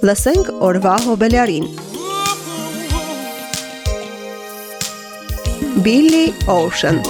Լսենք օրվա հոբելյարին։ Billy Ocean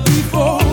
before.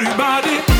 Everybody,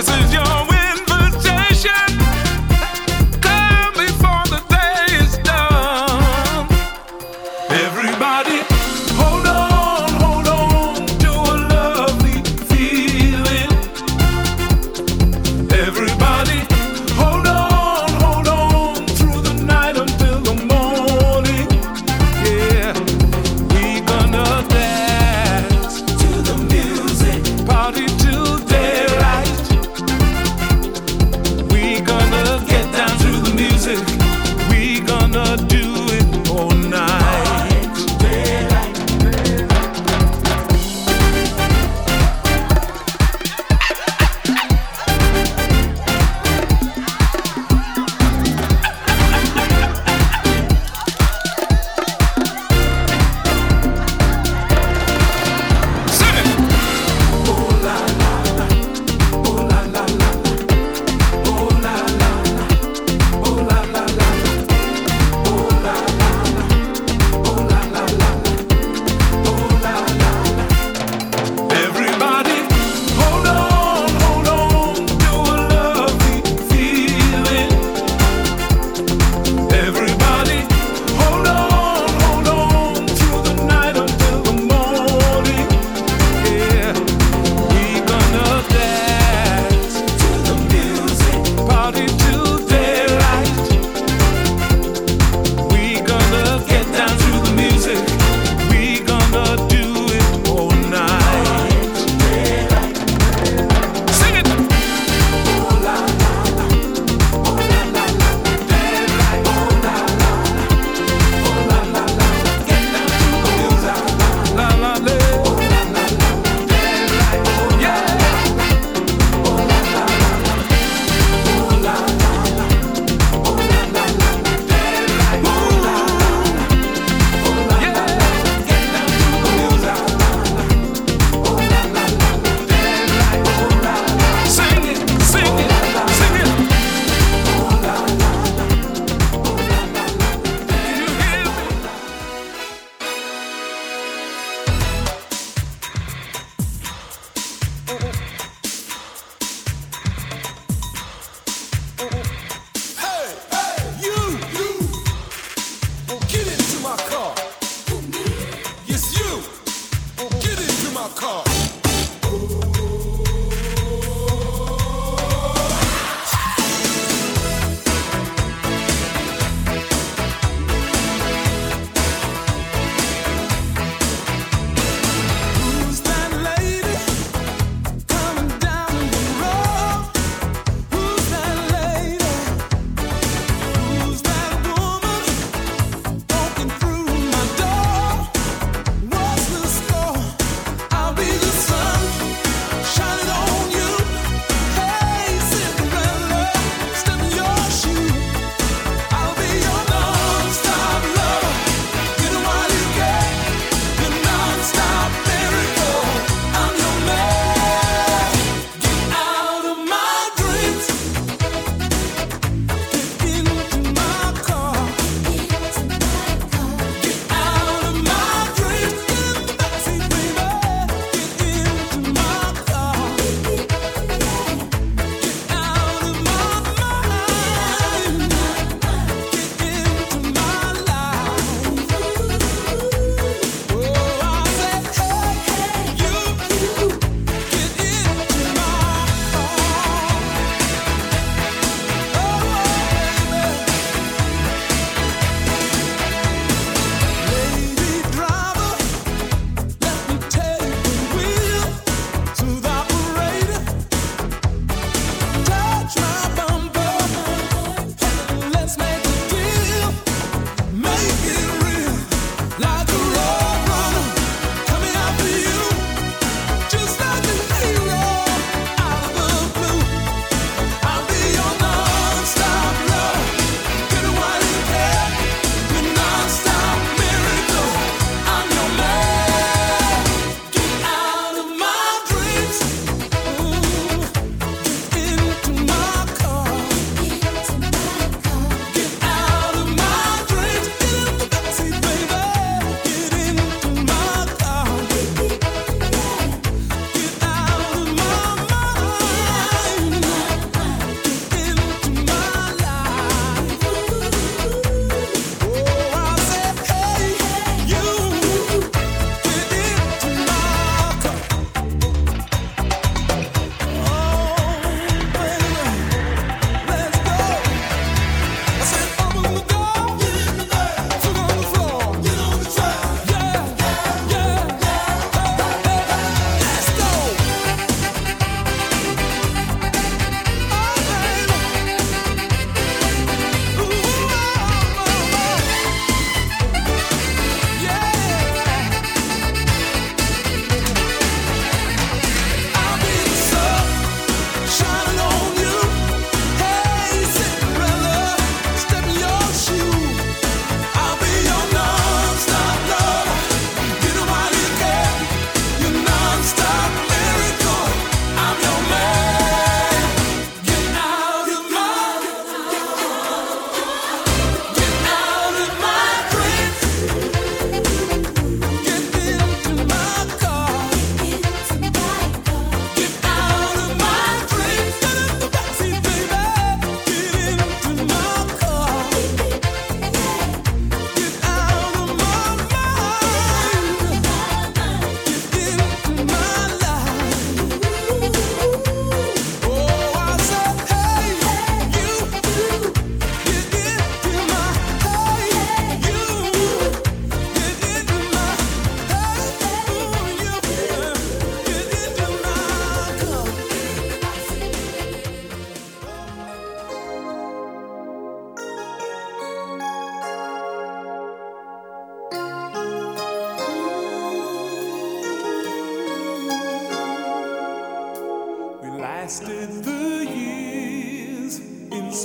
This is your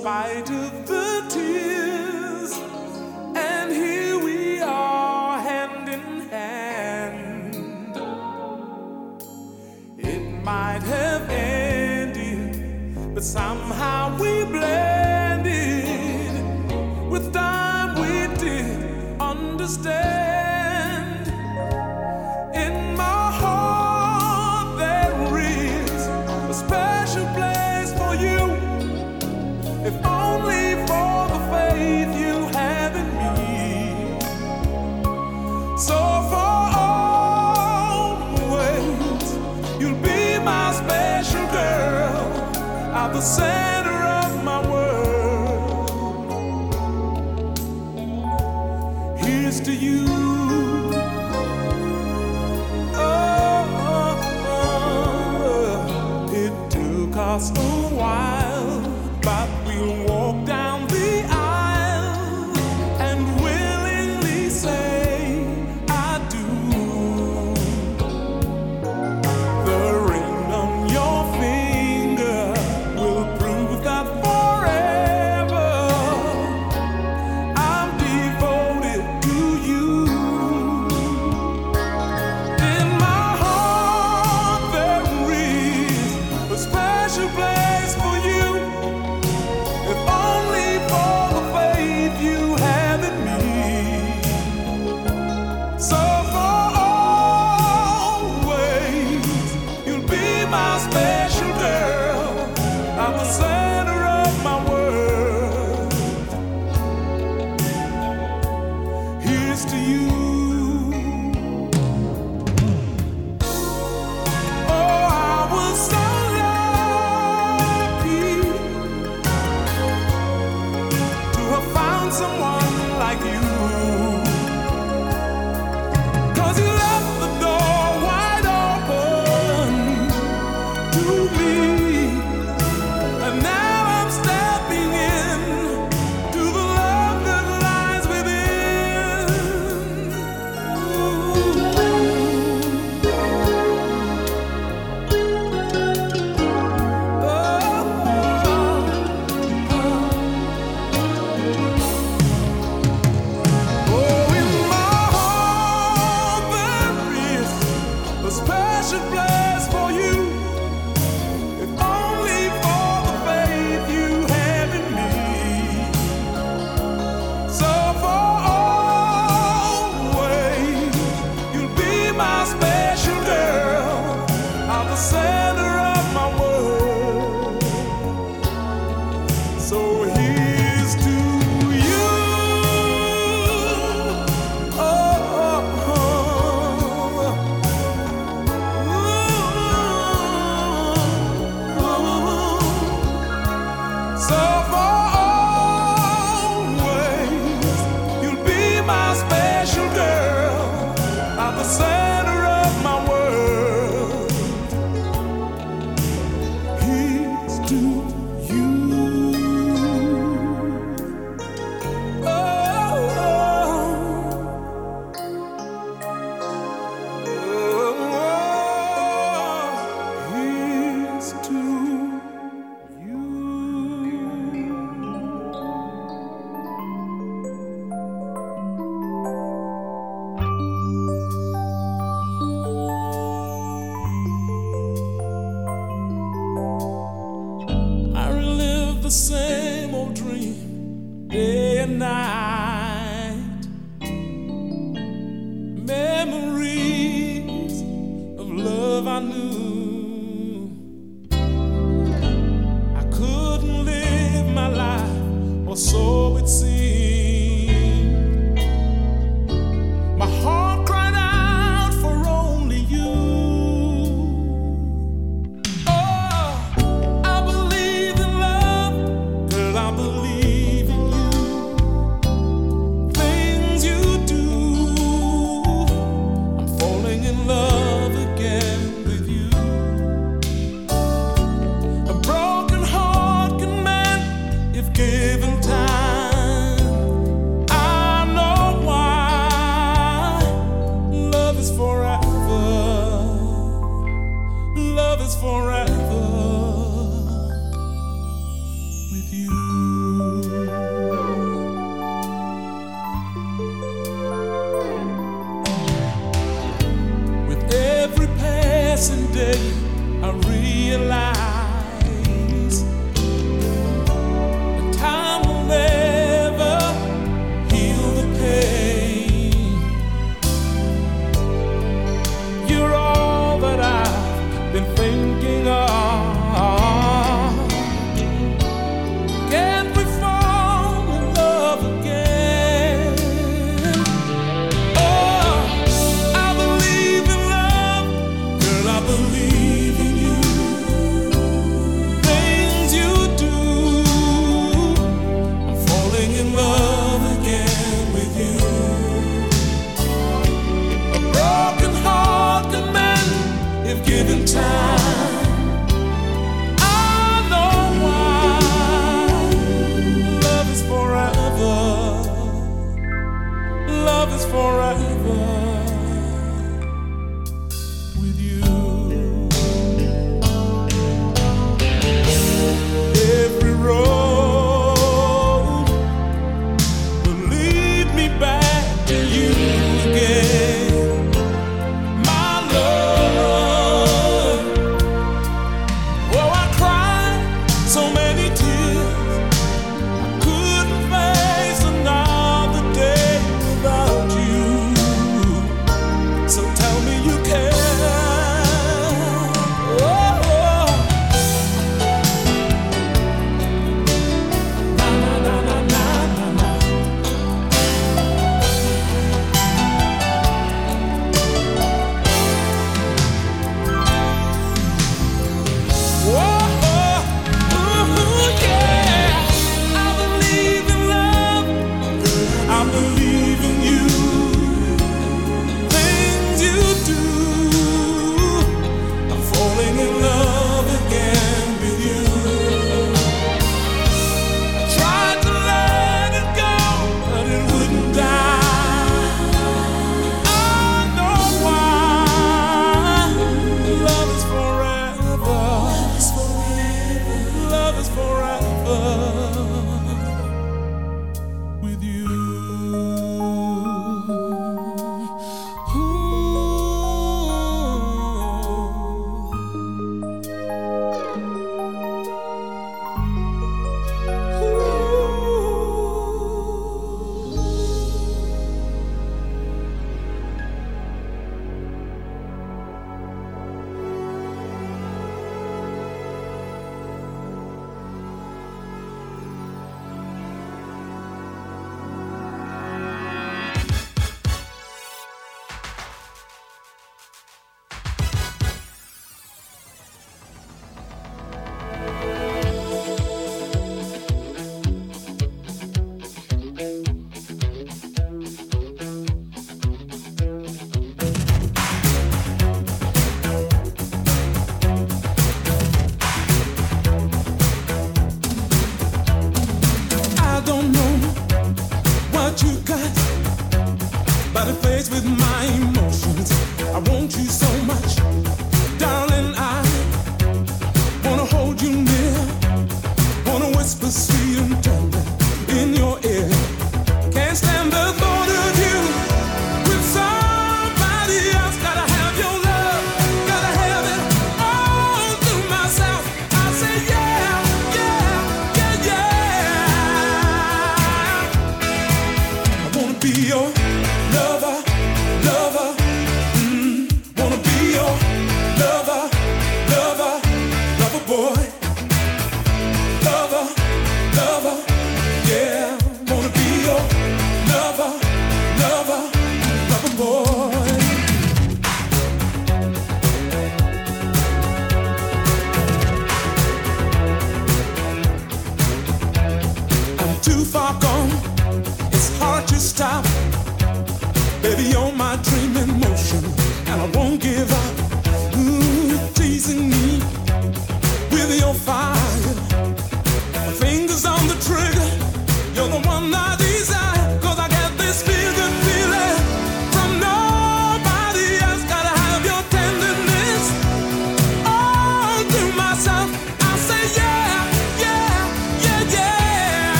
spite of the tears. And here we are, hand in hand. It might have ended, but somehow we blended with time we did understand.